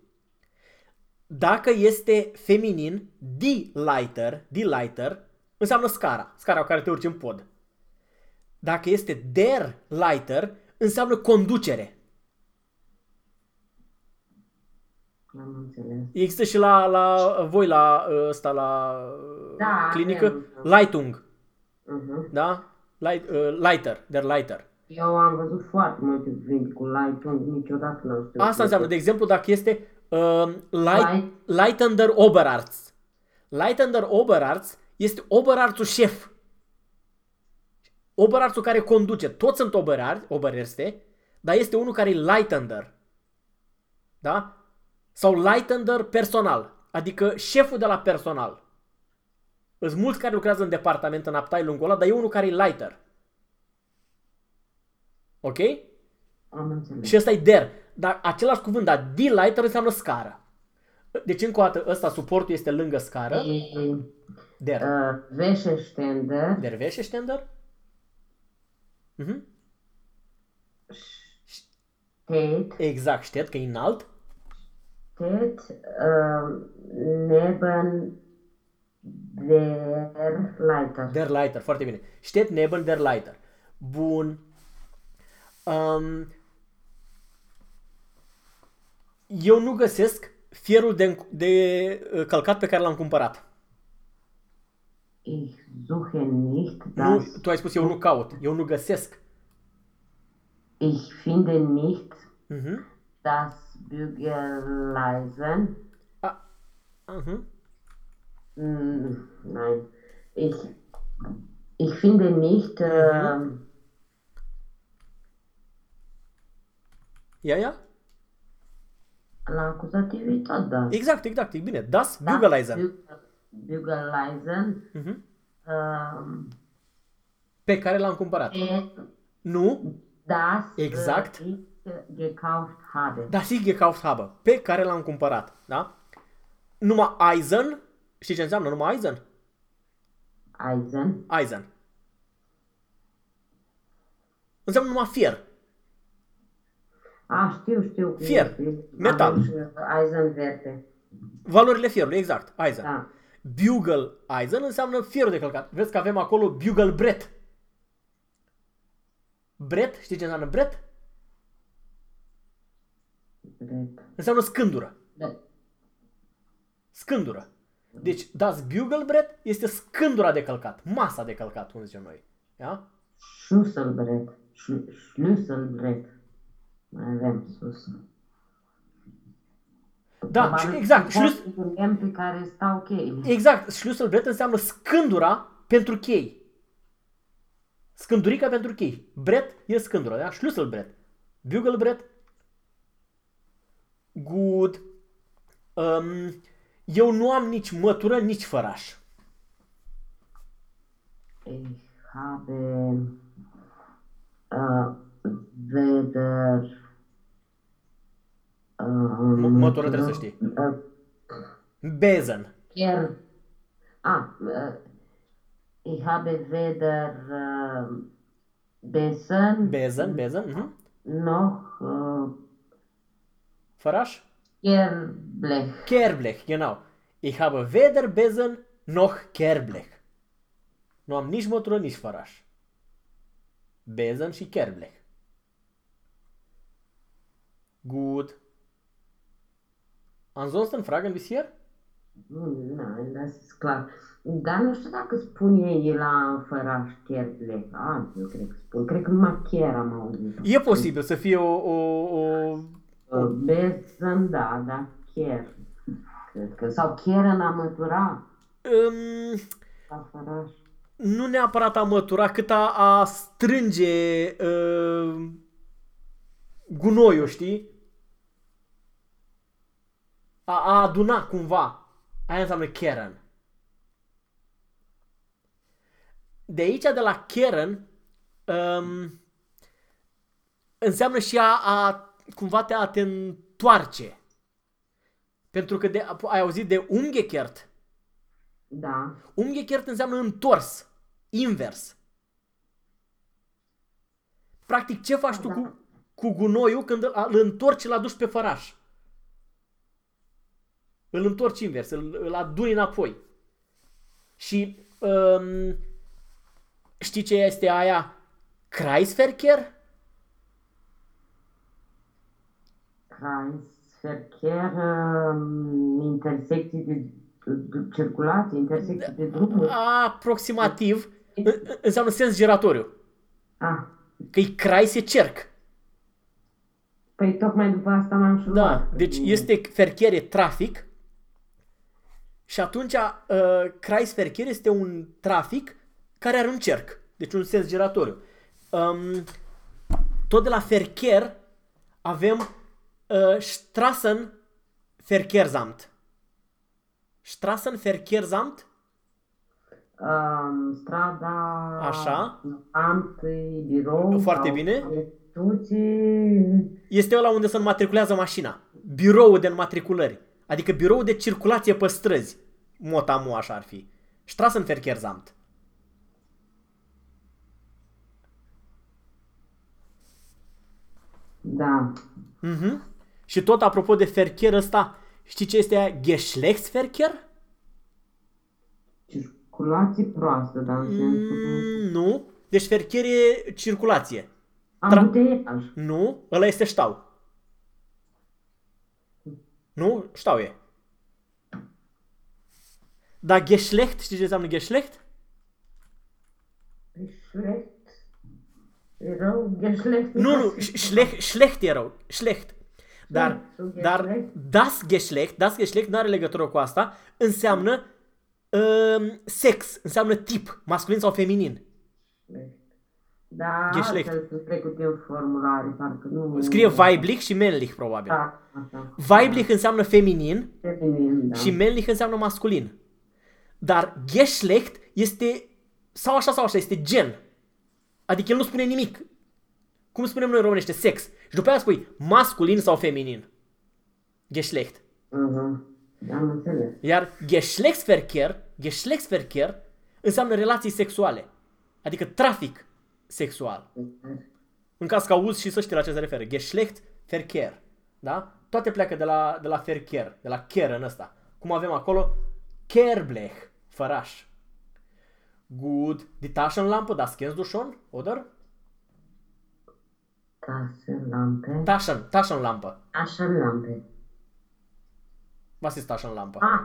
Dacă este feminin, di lighter, di lighter, înseamnă scara, scara cu care te urci în pod. Dacă este der lighter, înseamnă conducere. Am înțeles. Există și la, la voi la uh, ăsta la uh, Da, clinică avem. Lightung, Uh-huh. da? Light, uh, lighter, der lighter. Eu am văzut foarte multe cuvinte cu lightung, niciodată nu știu. Asta înseamnă, de exemplu, dacă este uh, light, Light. Leitender Oberarzt. Leitender Oberarzt este Oberarztul șef. Oberarztul care conduce. Toți sunt oberari, obererste, dar este unul care e Leitender. Da? Sau Leitender personal. Adică șeful de la personal. Sunt mulți care lucrează în departament, în aptailul ăla, dar e unul care e Leiter. Ok? Am înțeles. Și ăsta e der. Dar același cuvânt, dar D-lighter înseamnă scară. Deci încă o dată, ăsta suportul este lângă scară. E, Der. uh, Wäscheständer Der Wäscheständer. Mhm. steht, Exact, știet că e înalt. Steht uh, neben der Leiter. Der Leiter, foarte bine. Steht neben der Leiter. Bun. Um, eu nu găsesc fierul de, de uh, călcat pe care l-am cumpărat. Ich suche nicht Nu, das, tu ai spus eu nu caut, eu nu găsesc. Ich finde nicht, Mhm. das Bügeleisen, A, mhm. mm, nein, ich, ich finde nicht, ähm, Ia, ia? la acuzativ e tot das. Exact, exact, e bine. Das Das Bügeleisen. Bü- Bügeleisen, Mhm. ähm, Pe care l-am cumpărat. e, Nu, das Exakt. äh, ich gekauft habe. das ich gekauft habe. Pe care l-am cumpărat. Da? Numai Eisen, știi ce înseamnă numai Eisen? Eisen, Eisen. Înseamnă numai fier. Ah, știu, știu. că Fier, este. metal. Avem și Eisenwerte. Valorile fierului, exact. Eisen. Da. Bugle Eisen înseamnă fierul de călcat. Vezi că avem acolo Bugle Brett. Brett, știi ce înseamnă Brett? Drept. Înseamnă scândură. Da. Scândură. Deci, das Bugelbrett este scândura de călcat, masa de călcat, cum zicem noi. Da? Schlüsselbrett. Schl- Schlüsselbrett. Mai avem sus. Da, Probabil și exact, suport schlüs- cu lemn pe care stau cheile. Exact, Schlüsselbrett înseamnă scândura pentru chei. Scândurica pentru chei. Brett e scândura, da? Schlüsselbrett. Bugelbrett. Good. Um, eu nu am nici mătură, nici făraș. Ich habe äh, weder äh, mătură trebuie să știi. Äh, Bezen. Chiar. Ah, äh, ich habe weder äh, Besen Bezen, bezen. mhm. noch äh, Făraș? Kehrblech. Kehrblech, genau. Ich habe weder Besen noch Kehrblech. Nu am nici mătură, nici făraș. Besen și Kehrblech. Gut. Ansonsten fragen bis hier? Mm, Nein, das ist klar. Dar nu știu dacă spun ei la făraș Kehrblech. Ah, eu cred că spun. Cred că numai chiar am auzit. E posibil să fie o... o, o... Uh, Besen, da, da, chiar. Cred că. Sau chiar în a mătura Um, la făraș. nu neapărat a mătura, cât a, a strânge uh, gunoiul, știi? A, a aduna cumva. Aia înseamnă Karen. De aici, de la Karen, um, înseamnă și a, a cumva te, a te întoarce. Pentru că de, ai auzit de umgekehrt. Da. Umgekehrt înseamnă întors, invers. Practic, ce faci tu Da. cu, cu gunoiul când îl, îl întorci și îl aduci pe făraș? Îl întorci invers, îl, îl aduni înapoi. Și um, știi ce este aia? Kreisverkehr? Kreisverkehr, um, intersecții de de circulație, intersecții de drumuri. Aproximativ. În- Înseamnă sens giratoriu. Ah, Că e Kreis e cerc. păi tocmai după asta m-am și Da, luat. deci este verkehr e trafic și atunci uh, Kreisverkehr este un trafic care are un cerc, deci un sens giratoriu. Um, tot de la Verkehr avem uh, Strassenverkehrsamt. Strassenverkehrsamt? Um, strada... Așa. Amt, birou... Foarte sau bine. Instituții... Este ăla unde se înmatriculează mașina. Biroul de înmatriculări. Adică biroul de circulație pe străzi. Motamu așa ar fi. Strassenverkehrsamt. Da. Mhm. Și tot apropo de Verkehr ăsta, știi ce este aia? Geschlechtsverkehr? Circulație proastă, dar în sensul... Mm, nu. Deci Verkehr e circulație. Ambuteiaj. Nu, ăla este stau. Nu, stau e. Dar Geschlecht, știi ce înseamnă Geschlecht? Schlecht. E rău, Geschlecht. e Nu, nu, passiv. schlecht, schlecht e rău, schlecht. Dar, Schlecht, so dar Geschlecht. das Geschlecht, das Geschlecht nu are legătură cu asta, înseamnă um, sex, înseamnă tip, masculin sau feminin. Da, Geschlecht. altfel sunt trecute în formulare, parcă nu... Scrie weiblich și männlich, probabil. Da, așa. Weiblich înseamnă feminin Feminin, da. și männlich înseamnă masculin. Dar Geschlecht este sau așa sau așa, este gen. Adică el nu spune nimic. Cum spunem noi în românește, sex. Și după aia spui masculin sau feminin. Geschlecht. Mhm. Am înțeles. Iar Geschlechtsverkehr, Geschlechtsverkehr înseamnă relații sexuale. Adică trafic sexual. În caz că auzi și să știi la ce se referă. Geschlechtsverkehr. Da? Toate pleacă de la, de la Verkehr, de la Kehr în ăsta. Cum avem acolo? Kehrblech, făraș. Good. Die Taschenlampe, das kennst du schon, oder? Taschenlampe. Taschen, Taschenlampe. Taschenlampe. Was ist Taschenlampe? Ah,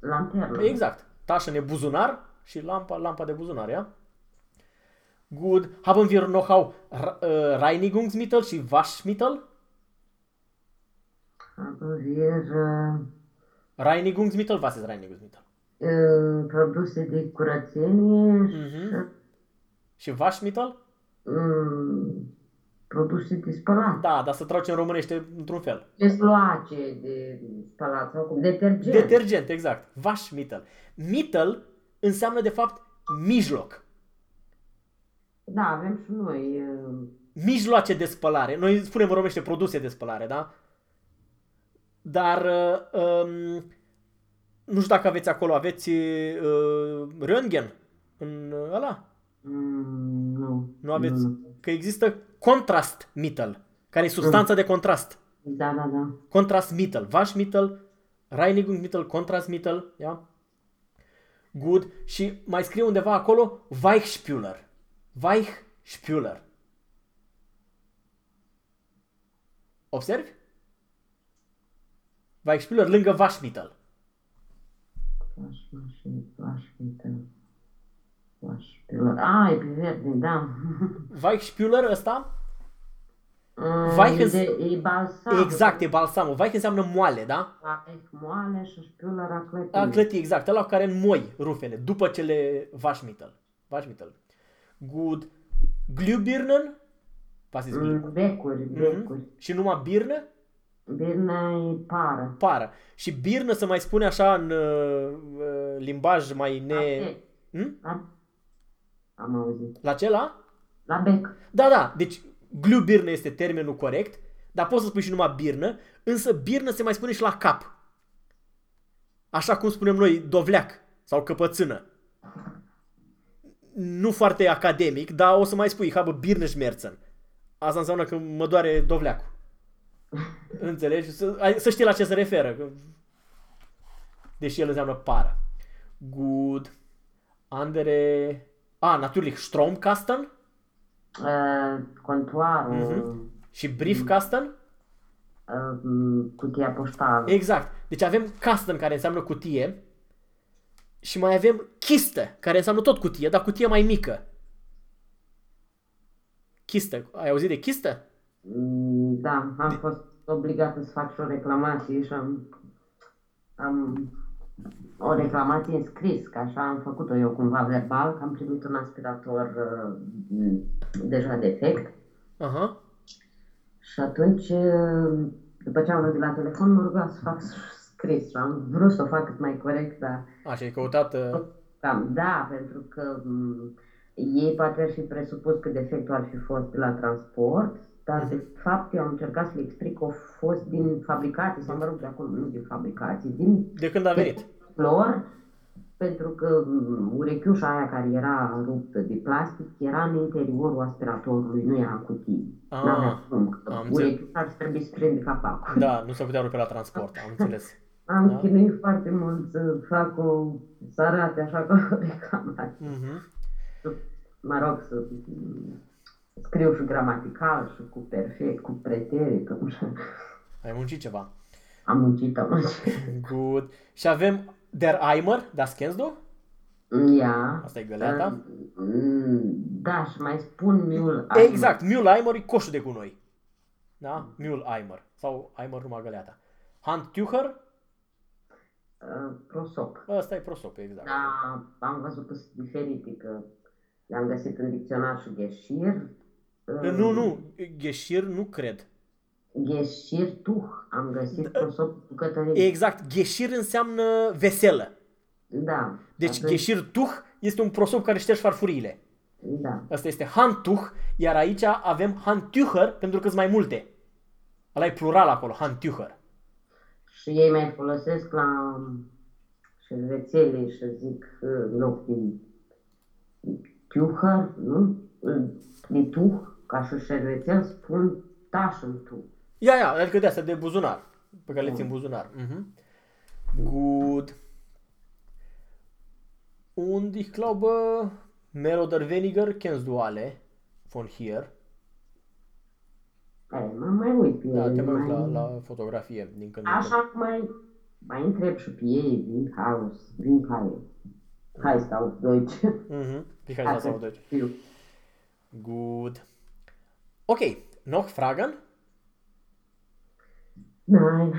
lanternă. Exact. Taschen e buzunar și lampa, lampa de buzunar, ja? Good. Haben wir noch auch R- äh, Reinigungsmittel și Waschmittel? Haben wir uh, Reinigungsmittel, was ist Reinigungsmittel? uh, produse de curățenie Mhm. Și Waschmittel? și uh, produse de spălat. Da, dar să traducem în românește într-un fel. Desloace de spălat sau cum? Detergent. Detergent, exact. Waschmittel. Mittel înseamnă de fapt mijloc. da, avem și noi. Uh, Mijloace de spălare. Noi spunem în românește produse de spălare, da? Dar uh, um, nu știu dacă aveți acolo, aveți uh, Röntgen în uh, ăla? mm, nu. Nu aveți? Nu. Că există contrast mittel, care e substanța de contrast. Da, da, da. Kontrastmittel, Waschmittel, Reinigungsmittel, Kontrastmittel, ja? Good. Și mai scrie undeva acolo Weichspüler. Weichspüler. Observi? Weichspüler lângă Waschmittel. Waschmaschine, Waschmittel. Waschmittel. Ah, e pe verde, da. Weichspüler ăsta, Mm, Weich e, is- de, e balsam. exact, e balsamul. Weich înseamnă moale, da? Weich moale și șpiuler a clătit. A clăti, exact. Ăla care înmoi rufele după ce le Waschmittel. Waschmittel. Good. Glühbirnen. Was ist Glüh? Mm, Becuri, becuri. Și numai birnă? Birna e pară. Pară. Și birnă se mai spune așa în uh, uh, limbaj mai ne... Bec. Hm? Da? Am auzit. La ce la? La bec. Da, da. Deci glühbirne este termenul corect, dar poți să spui și numai birnă, însă birnă se mai spune și la cap. Așa cum spunem noi dovleac sau căpățână. Nu foarte academic, dar o să mai spui, ich habe Birneschmerzen. Asta înseamnă că mă doare dovleacul. Înțelegi? Să, ai- să știi la ce se referă. că- Deși el înseamnă pară. Good. Andere... Ah, natürlich Stromkasten Uh, contoarul. Mhm. și Briefkasten. Uh, cutia poștală. Exact. Deci avem Kasten care înseamnă cutie și mai avem Kiste care înseamnă tot cutie, dar cutie mai mică. Kiste. Ai auzit de Kiste? Mm, Da, am fost obligată să fac și o reclamație și am, am o reclamație în scris, că așa am făcut-o eu cumva verbal, că am primit un aspirator uh, deja defect. Aha. și atunci, uh, după ce am vorbit la telefon, mă ruga să fac scris. Și am vrut să o fac cât mai corect, dar Așa, ai căutat... Uh... Cam, da, pentru că m, ei poate ar fi presupus că defectul ar fi fost de la transport, dar de fapt eu am încercat să le explic că a fost din fabricație, sau mă rog, de acolo, nu din fabricație, din De când a venit? lor, pentru că m, urechiușa aia care era ruptă de plastic era în interiorul aspiratorului, nu era în cutie. Ah, N-avea cum, că am înțeles. urechiușa ar trebui să prinde capacul. Da, nu se putea rupe la transport, am înțeles. Am Da. chinuit foarte mult să fac o, să arate așa ca o reclamație. Mhm. mă rog, să mm, scriu și gramatical și cu perfect, cu preteritum și Ai muncit ceva. am muncit, am muncit. Good. Și avem Der Eimer, das kennst du? Ja. Asta e găleata. Mm, Da, și mai spun Mule Exact, Mülheimer e coșul de gunoi. Da? Mülheimer. Sau Eimer numai găleata. Handtücher, Uh, Prosop. ăsta e prosop, exact. Da, am văzut că sunt diferite, că le-am găsit în dicționar și gheșir. Uh, Nu, nu, gheșir nu cred. Gheșir tuh. Am găsit prosop bucătărie. Exact, gheșir înseamnă veselă. Da. Deci atunci- gheșir tuh este un prosop care ștergi farfuriile. Da. Asta este Handtuch, iar aici avem Handtücher pentru că sunt mai multe. Ăla e plural acolo, Handtücher. Și ei mai folosesc la șervețele și zic uh, în loc de tiuhăr, nu? De tuh, ca și șervețel, spun tașentuch. Ia, ia, adică de asta, de buzunar, pe care le țin în buzunar. Mhm. Good. Und ich glaube, mehr oder weniger kennst du alle von hier. Ei, mă mai uit pe Da, ele, te mai uiți la, mai- la fotografie din când în când. Așa mai, mai întreb și pe ei, din haus, din hai. Hai stau, Deutsch. Mhm. Wie heißt das auf Deutsch? Știu. Gut. Okay, noch Fragen? Nein.